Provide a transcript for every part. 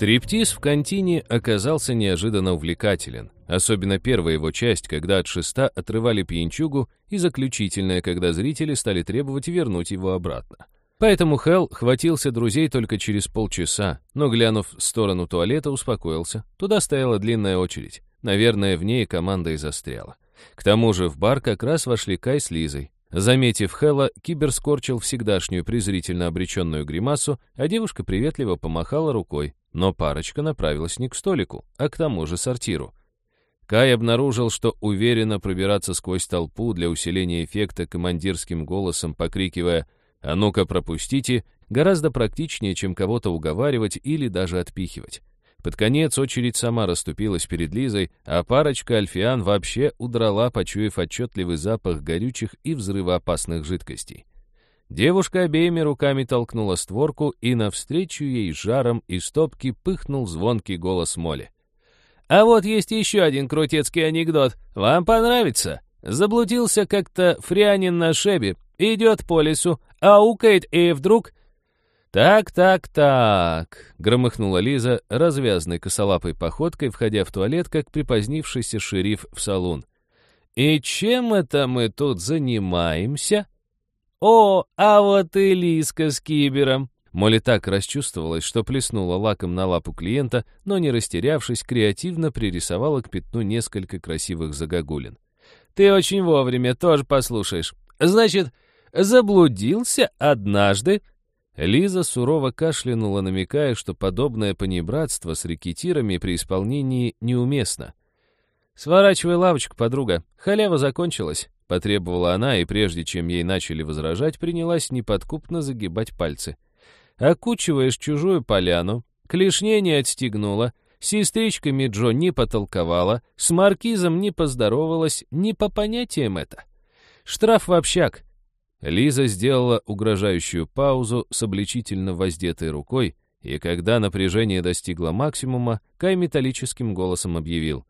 Стриптиз в контине оказался неожиданно увлекателен, особенно первая его часть, когда от шеста отрывали пьянчугу, и заключительная, когда зрители стали требовать вернуть его обратно. Поэтому Хелл хватился друзей только через полчаса, но, глянув в сторону туалета, успокоился. Туда стояла длинная очередь. Наверное, в ней команда и застряла. К тому же в бар как раз вошли Кай с Лизой. Заметив Хэлла, Кибер скорчил всегдашнюю презрительно обреченную гримасу, а девушка приветливо помахала рукой, но парочка направилась не к столику, а к тому же сортиру. Кай обнаружил, что уверенно пробираться сквозь толпу для усиления эффекта командирским голосом, покрикивая «А ну-ка пропустите!» гораздо практичнее, чем кого-то уговаривать или даже отпихивать. Под конец очередь сама расступилась перед Лизой, а парочка альфиан вообще удрала, почуяв отчетливый запах горючих и взрывоопасных жидкостей. Девушка обеими руками толкнула створку, и навстречу ей жаром и стопки пыхнул звонкий голос Моли. «А вот есть еще один крутецкий анекдот. Вам понравится?» Заблудился как-то фрянин на шебе, идет по лесу, аукает, и вдруг «Так, так, так», — громыхнула Лиза развязной косолапой походкой, входя в туалет, как припозднившийся шериф в салон. «И чем это мы тут занимаемся?» «О, а вот и Лизка с кибером!» Молли так расчувствовалась, что плеснула лаком на лапу клиента, но, не растерявшись, креативно пририсовала к пятну несколько красивых загогулин. «Ты очень вовремя, тоже послушаешь. Значит, заблудился однажды Лиза сурово кашлянула, намекая, что подобное понебратство с рекетирами при исполнении неуместно. «Сворачивай лавочку, подруга. Халява закончилась», — потребовала она, и прежде чем ей начали возражать, принялась неподкупно загибать пальцы. «Окучиваешь чужую поляну, клешне не отстегнула, сестричками Джо не потолковала, с маркизом не поздоровалась, не по понятиям это. Штраф в общак, Лиза сделала угрожающую паузу с обличительно воздетой рукой, и когда напряжение достигло максимума, Кай металлическим голосом объявил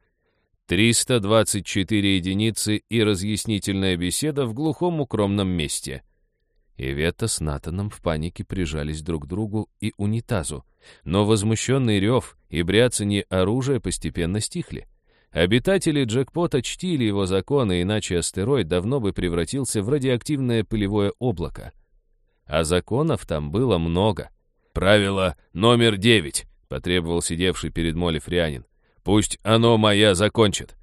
«324 единицы и разъяснительная беседа в глухом укромном месте». Ивета с Натаном в панике прижались друг к другу и унитазу, но возмущенный рев и бряцанье оружия постепенно стихли. Обитатели джекпота чтили его законы, иначе астероид давно бы превратился в радиоактивное пылевое облако. А законов там было много. «Правило номер девять», — потребовал сидевший перед Молли Фрианин. «Пусть оно моя закончит».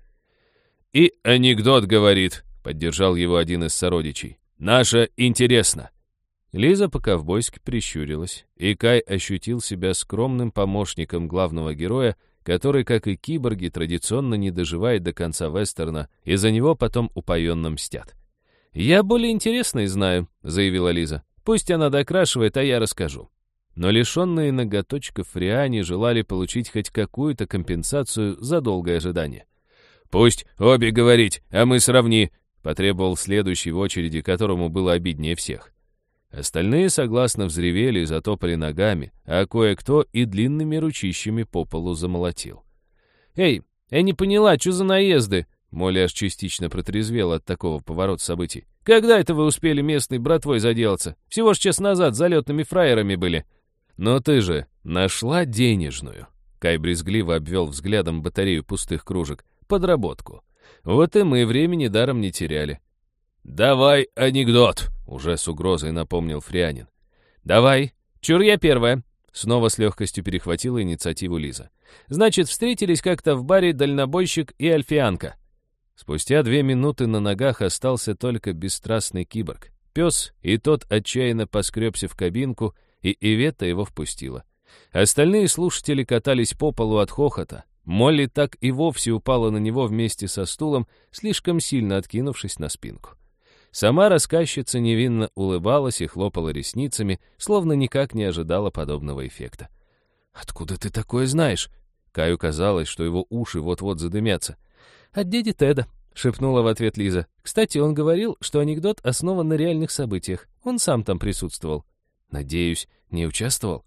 «И анекдот говорит», — поддержал его один из сородичей. «Наша интересно». Лиза по-ковбойски прищурилась, и Кай ощутил себя скромным помощником главного героя, который, как и киборги, традиционно не доживает до конца вестерна, и за него потом упоенно мстят. «Я более интересный знаю», — заявила Лиза. «Пусть она докрашивает, а я расскажу». Но лишенные ноготочков Фриане желали получить хоть какую-то компенсацию за долгое ожидание. «Пусть обе говорить, а мы сравни», — потребовал следующий в очереди, которому было обиднее всех. Остальные согласно взревели и затопали ногами, а кое-кто и длинными ручищами по полу замолотил. «Эй, я не поняла, что за наезды?» Молли аж частично протрезвела от такого поворота событий. «Когда это вы успели местной братвой заделаться? Всего ж час назад залетными фраерами были». «Но ты же нашла денежную». Кай брезгливо обвел взглядом батарею пустых кружек. «Подработку. Вот и мы времени даром не теряли. «Давай анекдот!» — уже с угрозой напомнил Фрианин. «Давай. Чур я первая!» Снова с легкостью перехватила инициативу Лиза. «Значит, встретились как-то в баре дальнобойщик и альфианка». Спустя две минуты на ногах остался только бесстрастный киборг. Пес, и тот отчаянно поскребся в кабинку, и Ивета его впустила. Остальные слушатели катались по полу от хохота. Молли так и вовсе упала на него вместе со стулом, слишком сильно откинувшись на спинку. Сама рассказчица невинно улыбалась и хлопала ресницами, словно никак не ожидала подобного эффекта. «Откуда ты такое знаешь?» Каю казалось, что его уши вот-вот задымятся. «От дяди Теда», — шепнула в ответ Лиза. «Кстати, он говорил, что анекдот основан на реальных событиях. Он сам там присутствовал». «Надеюсь, не участвовал?»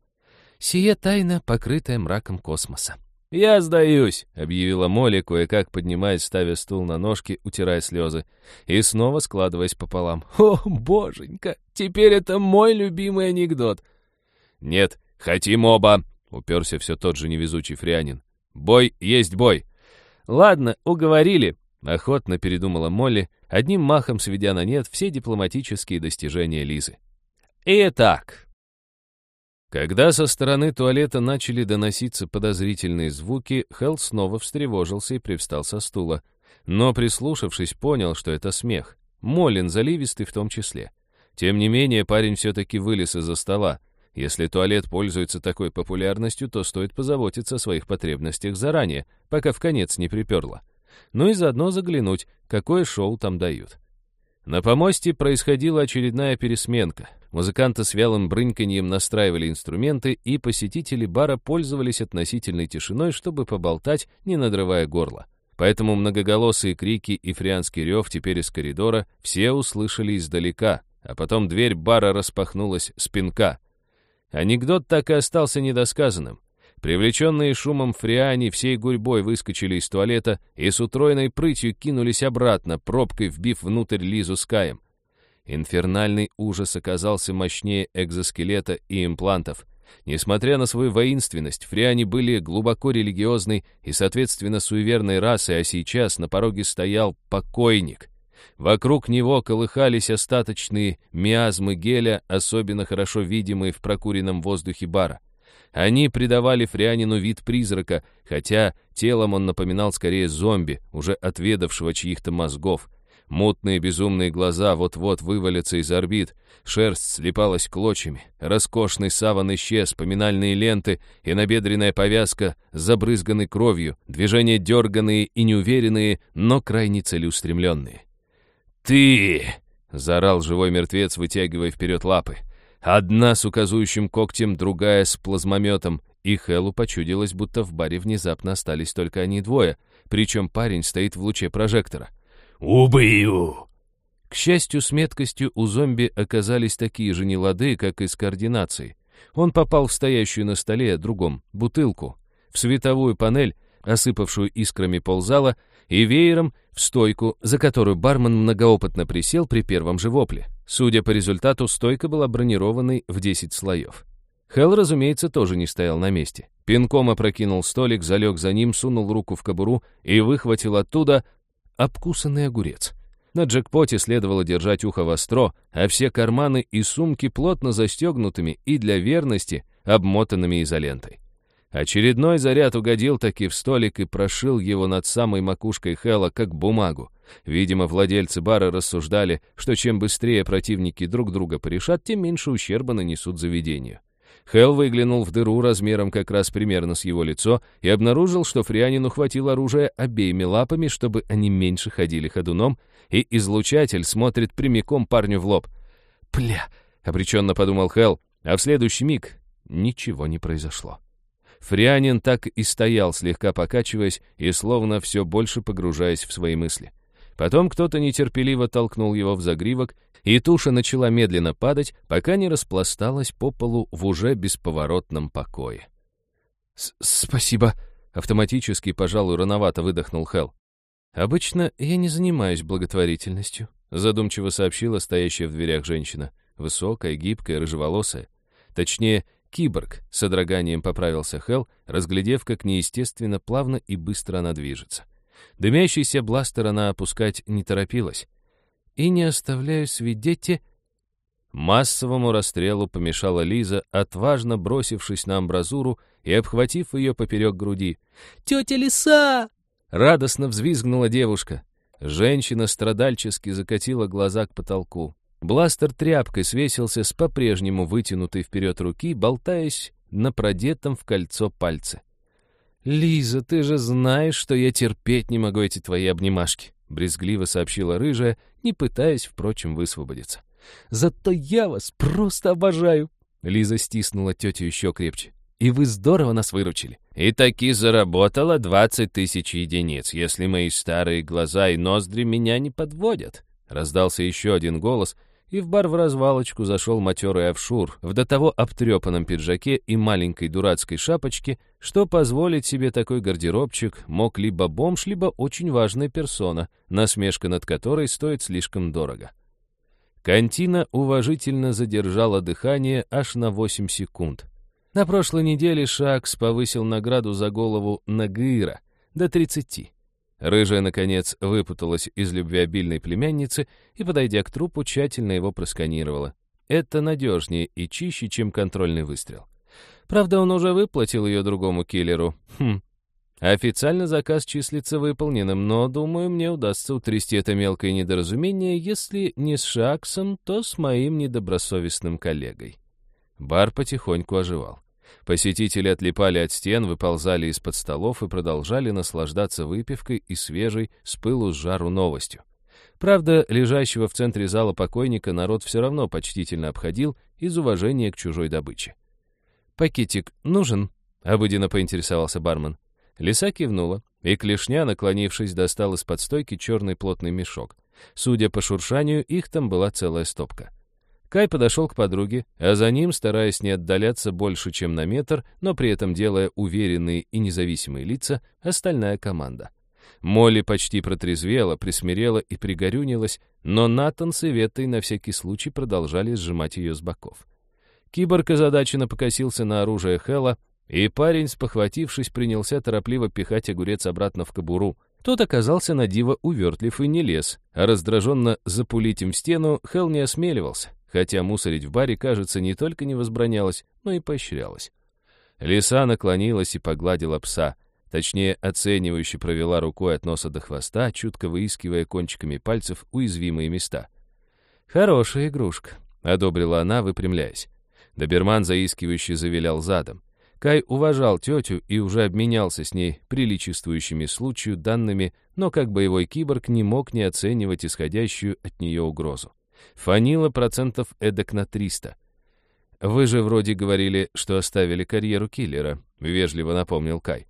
«Сие тайна, покрытая мраком космоса». «Я сдаюсь», — объявила Молли, кое-как поднимаясь, ставя стул на ножки, утирая слезы, и снова складываясь пополам. «О, боженька, теперь это мой любимый анекдот». «Нет, хотим оба», — уперся все тот же невезучий фрианин. «Бой есть бой!» «Ладно, уговорили», — охотно передумала Молли, одним махом сведя на нет все дипломатические достижения Лизы. «Итак...» Когда со стороны туалета начали доноситься подозрительные звуки, Хелл снова встревожился и привстал со стула. Но, прислушавшись, понял, что это смех. Молин, заливистый в том числе. Тем не менее, парень все-таки вылез из-за стола. Если туалет пользуется такой популярностью, то стоит позаботиться о своих потребностях заранее, пока в конец не приперло. Ну и заодно заглянуть, какое шоу там дают. На помосте происходила очередная пересменка. Музыканты с вялым брыньканьем настраивали инструменты, и посетители бара пользовались относительной тишиной, чтобы поболтать, не надрывая горло. Поэтому многоголосые крики и фрианский рев теперь из коридора все услышали издалека, а потом дверь бара распахнулась с пинка. Анекдот так и остался недосказанным. Привлеченные шумом фриане всей гурьбой выскочили из туалета и с утроенной прытью кинулись обратно, пробкой вбив внутрь Лизу с Каем. Инфернальный ужас оказался мощнее экзоскелета и имплантов. Несмотря на свою воинственность, фриане были глубоко религиозной и, соответственно, суеверной расой, а сейчас на пороге стоял покойник. Вокруг него колыхались остаточные миазмы геля, особенно хорошо видимые в прокуренном воздухе бара. Они придавали Фрианину вид призрака, хотя телом он напоминал скорее зомби, уже отведавшего чьих-то мозгов. Мутные безумные глаза вот-вот вывалятся из орбит, шерсть слепалась клочьями, роскошный саван исчез, поминальные ленты и набедренная повязка забрызганы кровью, движения дерганные и неуверенные, но крайне целеустремленные. «Ты!» — заорал живой мертвец, вытягивая вперед лапы. Одна с указующим когтем, другая с плазмометом, и Хэллу почудилось, будто в баре внезапно остались только они двое, причем парень стоит в луче прожектора. «Убью!» К счастью, с меткостью у зомби оказались такие же нелады, как и с координацией. Он попал в стоящую на столе другом бутылку, в световую панель, осыпавшую искрами ползала, и веером в стойку, за которую бармен многоопытно присел при первом же вопле. Судя по результату, стойка была бронированной в 10 слоев. Хелл, разумеется, тоже не стоял на месте. Пинком опрокинул столик, залег за ним, сунул руку в кобуру и выхватил оттуда обкусанный огурец. На джекпоте следовало держать ухо востро, а все карманы и сумки плотно застегнутыми и для верности обмотанными изолентой. Очередной заряд угодил таки в столик и прошил его над самой макушкой Хэлла, как бумагу. Видимо, владельцы бара рассуждали, что чем быстрее противники друг друга порешат, тем меньше ущерба нанесут заведению. Хелл выглянул в дыру размером как раз примерно с его лицо и обнаружил, что Фрианину хватил оружие обеими лапами, чтобы они меньше ходили ходуном, и излучатель смотрит прямиком парню в лоб. «Пля!» — обреченно подумал Хелл, а в следующий миг ничего не произошло. Фрианин так и стоял, слегка покачиваясь и словно все больше погружаясь в свои мысли. Потом кто-то нетерпеливо толкнул его в загривок, и туша начала медленно падать, пока не распласталась по полу в уже бесповоротном покое. «Спасибо», — автоматически, пожалуй, рановато выдохнул Хелл. «Обычно я не занимаюсь благотворительностью», — задумчиво сообщила стоящая в дверях женщина. Высокая, гибкая, рыжеволосая. Точнее, Киборг, с содроганием поправился Хелл, разглядев, как неестественно плавно и быстро она движется. Дымящийся бластер она опускать не торопилась. «И не оставляю свидете...» Массовому расстрелу помешала Лиза, отважно бросившись на амбразуру и обхватив ее поперек груди. «Тетя Лиса!» Радостно взвизгнула девушка. Женщина страдальчески закатила глаза к потолку. Бластер тряпкой свесился с по-прежнему вытянутой вперед руки, болтаясь на продетом в кольцо пальце. «Лиза, ты же знаешь, что я терпеть не могу эти твои обнимашки», — брезгливо сообщила рыжая, не пытаясь, впрочем, высвободиться. «Зато я вас просто обожаю!» Лиза стиснула тетю еще крепче. «И вы здорово нас выручили!» «И таки заработала двадцать тысяч единиц, если мои старые глаза и ноздри меня не подводят!» Раздался еще один голос — и в бар в развалочку зашел матерый офшур в до того обтрепанном пиджаке и маленькой дурацкой шапочке, что позволить себе такой гардеробчик мог либо бомж, либо очень важная персона, насмешка над которой стоит слишком дорого. Кантина уважительно задержала дыхание аж на 8 секунд. На прошлой неделе Шакс повысил награду за голову Нагыра до 30. Рыжая, наконец, выпуталась из любвеобильной племянницы и, подойдя к трупу, тщательно его просканировала. Это надежнее и чище, чем контрольный выстрел. Правда, он уже выплатил ее другому киллеру. Хм. Официально заказ числится выполненным, но, думаю, мне удастся утрясти это мелкое недоразумение, если не с Шаксом, то с моим недобросовестным коллегой. Бар потихоньку оживал. Посетители отлипали от стен, выползали из-под столов и продолжали наслаждаться выпивкой и свежей, с пылу с жару новостью. Правда, лежащего в центре зала покойника народ все равно почтительно обходил из уважения к чужой добыче. «Пакетик нужен?» — обыденно поинтересовался бармен. Лиса кивнула, и клешня, наклонившись, достал из-под стойки черный плотный мешок. Судя по шуршанию, их там была целая стопка. Кай подошел к подруге, а за ним, стараясь не отдаляться больше, чем на метр, но при этом делая уверенные и независимые лица, остальная команда. Молли почти протрезвела, присмирела и пригорюнилась, но Натан с Иветтой на всякий случай продолжали сжимать ее с боков. Киборг озадаченно покосился на оружие Хэлла, и парень, спохватившись, принялся торопливо пихать огурец обратно в кобуру. Тот оказался на диво увертлив и не лез, а раздраженно запулить им в стену Хелл не осмеливался хотя мусорить в баре, кажется, не только не возбранялось, но и поощрялось. Лиса наклонилась и погладила пса, точнее, оценивающе провела рукой от носа до хвоста, чутко выискивая кончиками пальцев уязвимые места. «Хорошая игрушка», — одобрила она, выпрямляясь. Доберман заискивающе завилял задом. Кай уважал тетю и уже обменялся с ней приличествующими случаю данными, но как боевой киборг не мог не оценивать исходящую от нее угрозу. Фанило процентов эдак на 300. «Вы же вроде говорили, что оставили карьеру киллера», — вежливо напомнил Кай.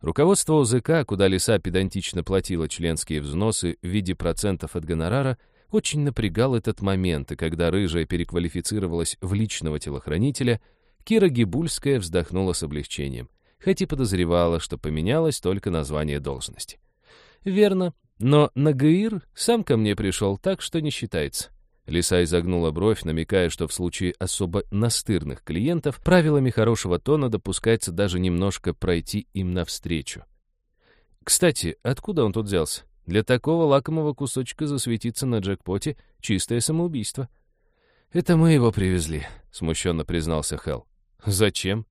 Руководство УЗК, куда лиса педантично платила членские взносы в виде процентов от гонорара, очень напрягал этот момент, и когда рыжая переквалифицировалась в личного телохранителя, Кира Гибульская вздохнула с облегчением, хоть и подозревала, что поменялось только название должности. «Верно, но Нагаир сам ко мне пришел, так что не считается. Лиса изогнула бровь, намекая, что в случае особо настырных клиентов правилами хорошего тона допускается даже немножко пройти им навстречу. Кстати, откуда он тут взялся? Для такого лакомого кусочка засветиться на джекпоте — чистое самоубийство. «Это мы его привезли», — смущенно признался Хелл. «Зачем?»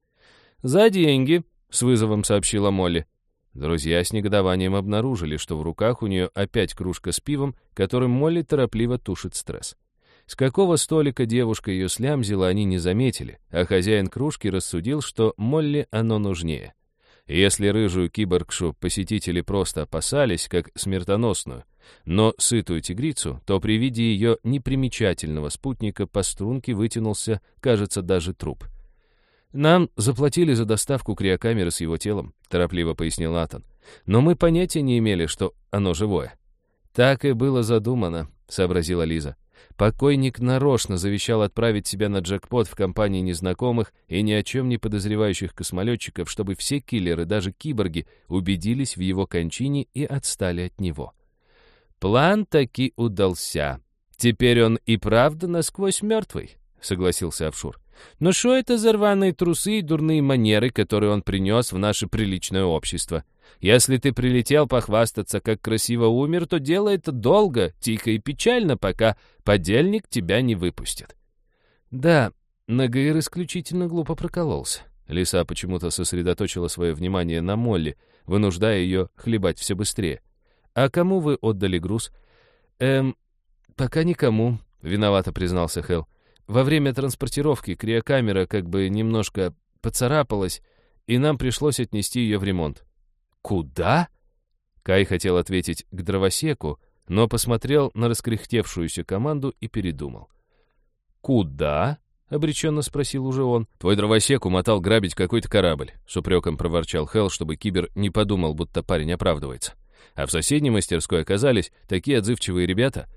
«За деньги», — с вызовом сообщила Молли. Друзья с негодованием обнаружили, что в руках у нее опять кружка с пивом, которым Молли торопливо тушит стресс. С какого столика девушка ее слямзила, они не заметили, а хозяин кружки рассудил, что Молли оно нужнее. Если рыжую киборгшу посетители просто опасались, как смертоносную, но сытую тигрицу, то при виде ее непримечательного спутника по струнке вытянулся, кажется, даже труп. «Нам заплатили за доставку криокамеры с его телом», — торопливо пояснил Натан. «Но мы понятия не имели, что оно живое». «Так и было задумано», — сообразила Лиза. Покойник нарочно завещал отправить себя на джекпот в компании незнакомых и ни о чем не подозревающих космолетчиков, чтобы все киллеры, даже киборги, убедились в его кончине и отстали от него. План таки удался. Теперь он и правда насквозь мертвый, согласился Авшур. Но что это за рваные трусы и дурные манеры, которые он принес в наше приличное общество? Если ты прилетел похвастаться, как красиво умер, то дело это долго, тихо и печально, пока подельник тебя не выпустит. Да, Нагаир исключительно глупо прокололся. Лиса почему-то сосредоточила свое внимание на Молли, вынуждая ее хлебать все быстрее. «А кому вы отдали груз?» «Эм, пока никому», — виновато признался Хелл. «Во время транспортировки криокамера как бы немножко поцарапалась, и нам пришлось отнести ее в ремонт. «Куда?» Кай хотел ответить «к дровосеку», но посмотрел на раскряхтевшуюся команду и передумал. «Куда?» — обреченно спросил уже он. «Твой дровосек умотал грабить какой-то корабль», — с упреком проворчал Хелл, чтобы Кибер не подумал, будто парень оправдывается. А в соседней мастерской оказались такие отзывчивые ребята.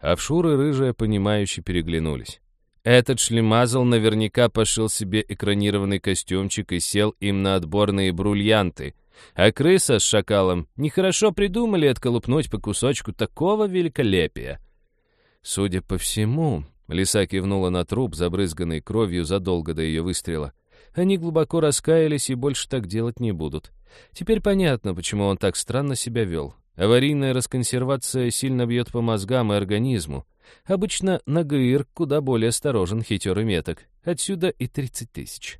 Офшур и Рыжая, понимающе переглянулись. Этот шлемазл наверняка пошил себе экранированный костюмчик и сел им на отборные брульянты, а крыса с шакалом нехорошо придумали отколупнуть по кусочку такого великолепия. Судя по всему, лиса кивнула на труп, забрызганный кровью задолго до ее выстрела. Они глубоко раскаялись и больше так делать не будут. Теперь понятно, почему он так странно себя вел. Аварийная расконсервация сильно бьет по мозгам и организму. Обычно Нагаир куда более осторожен, хитер и меток. Отсюда и 30 тысяч.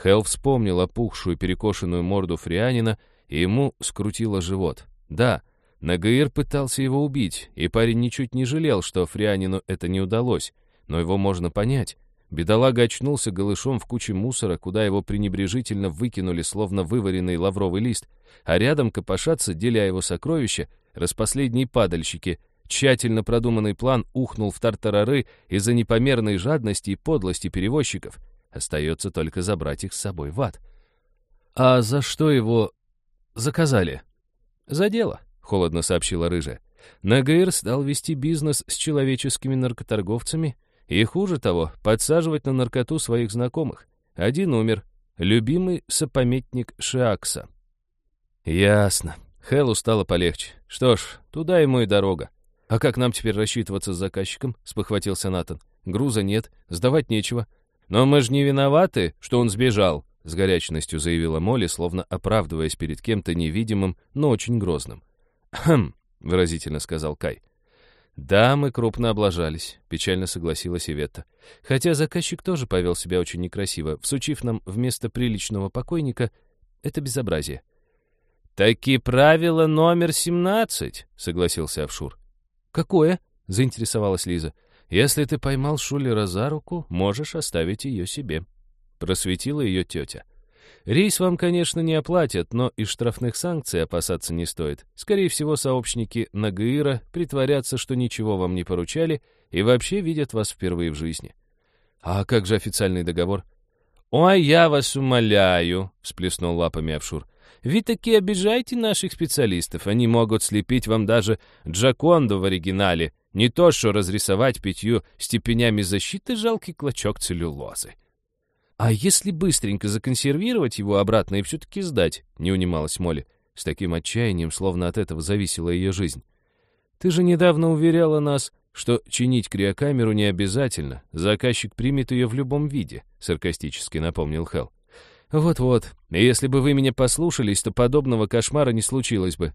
Хелл вспомнил опухшую перекошенную морду Фрианина, и ему скрутило живот. Да, Нагаир пытался его убить, и парень ничуть не жалел, что Фрианину это не удалось, но его можно понять. Бедолага очнулся голышом в куче мусора, куда его пренебрежительно выкинули, словно вываренный лавровый лист, а рядом копошатся, деля его сокровища, распоследние падальщики. Тщательно продуманный план ухнул в тартарары из-за непомерной жадности и подлости перевозчиков. Остается только забрать их с собой в ад. «А за что его заказали?» «За дело», — холодно сообщила Рыжая. Нагаир стал вести бизнес с человеческими наркоторговцами — и хуже того, подсаживать на наркоту своих знакомых. Один умер. Любимый сопометник Шиакса. Ясно. Хэллу стало полегче. Что ж, туда ему и дорога. А как нам теперь рассчитываться с заказчиком? Спохватился Натан. Груза нет, сдавать нечего. Но мы же не виноваты, что он сбежал, с горячностью заявила Молли, словно оправдываясь перед кем-то невидимым, но очень грозным. «Хм», — выразительно сказал Кай. «Да, мы крупно облажались», — печально согласилась Иветта. «Хотя заказчик тоже повел себя очень некрасиво, всучив нам вместо приличного покойника это безобразие». «Таки правило номер семнадцать», — согласился Авшур. «Какое?» — заинтересовалась Лиза. «Если ты поймал Шулера за руку, можешь оставить ее себе», — просветила ее тетя. Рейс вам, конечно, не оплатят, но и штрафных санкций опасаться не стоит. Скорее всего, сообщники Нагаира притворятся, что ничего вам не поручали и вообще видят вас впервые в жизни. А как же официальный договор? «Ой, я вас умоляю», — всплеснул лапами Авшур. «Вы таки обижаете наших специалистов. Они могут слепить вам даже Джаконду в оригинале. Не то, что разрисовать пятью степенями защиты жалкий клочок целлюлозы». «А если быстренько законсервировать его обратно и все-таки сдать?» — не унималась Молли, с таким отчаянием, словно от этого зависела ее жизнь. «Ты же недавно уверяла нас, что чинить криокамеру не обязательно, заказчик примет ее в любом виде», — саркастически напомнил Хелл. «Вот-вот, если бы вы меня послушались, то подобного кошмара не случилось бы»,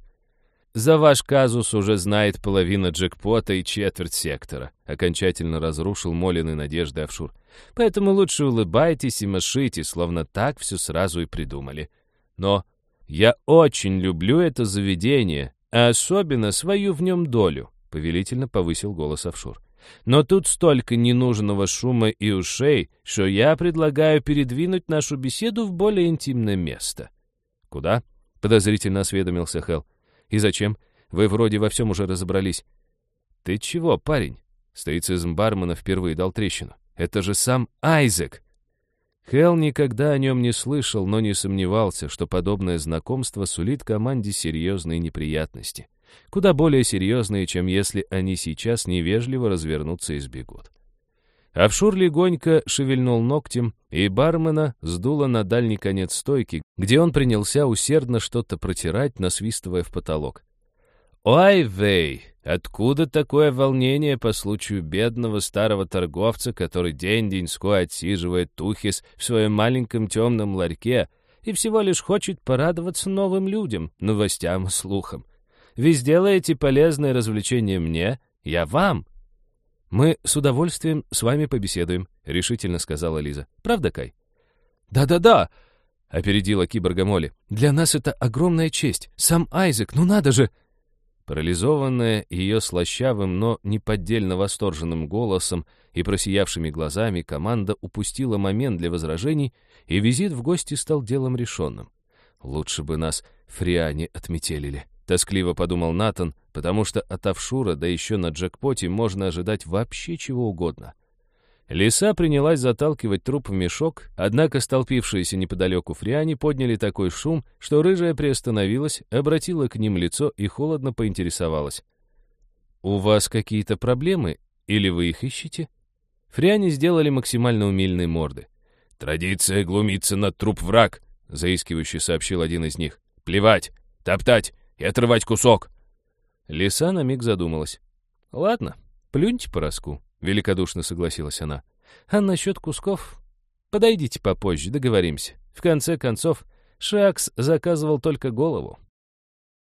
за ваш казус уже знает половина джекпота и четверть сектора. Окончательно разрушил Молины надежды Авшур. Поэтому лучше улыбайтесь и машите, словно так все сразу и придумали. Но я очень люблю это заведение, а особенно свою в нем долю, повелительно повысил голос Авшур. Но тут столько ненужного шума и ушей, что я предлагаю передвинуть нашу беседу в более интимное место. Куда? Подозрительно осведомился Хелл. И зачем? Вы вроде во всем уже разобрались. Ты чего, парень? Стоицизм бармена впервые дал трещину. Это же сам Айзек. Хелл никогда о нем не слышал, но не сомневался, что подобное знакомство сулит команде серьезные неприятности. Куда более серьезные, чем если они сейчас невежливо развернутся и сбегут. Офшур легонько шевельнул ногтем, и бармена сдуло на дальний конец стойки, где он принялся усердно что-то протирать, насвистывая в потолок. «Ой, Вей, откуда такое волнение по случаю бедного старого торговца, который день-деньской отсиживает тухис в своем маленьком темном ларьке и всего лишь хочет порадоваться новым людям, новостям и слухам? Вы сделаете полезное развлечение мне, я вам, «Мы с удовольствием с вами побеседуем», — решительно сказала Лиза. «Правда, Кай?» «Да-да-да», — опередила киборга Молли. «Для нас это огромная честь. Сам Айзек, ну надо же!» Парализованная ее слащавым, но неподдельно восторженным голосом и просиявшими глазами, команда упустила момент для возражений, и визит в гости стал делом решенным. Лучше бы нас фриане отметелили. Тоскливо подумал Натан, потому что от офшура, да еще на джекпоте, можно ожидать вообще чего угодно. Лиса принялась заталкивать труп в мешок, однако столпившиеся неподалеку фриане подняли такой шум, что рыжая приостановилась, обратила к ним лицо и холодно поинтересовалась. «У вас какие-то проблемы? Или вы их ищете?» Фриане сделали максимально умильные морды. «Традиция глумиться над труп враг», — заискивающе сообщил один из них. «Плевать! Топтать! И отрывать кусок!» Лиса на миг задумалась. «Ладно, плюньте по роску», — великодушно согласилась она. «А насчет кусков? Подойдите попозже, договоримся. В конце концов, Шакс заказывал только голову.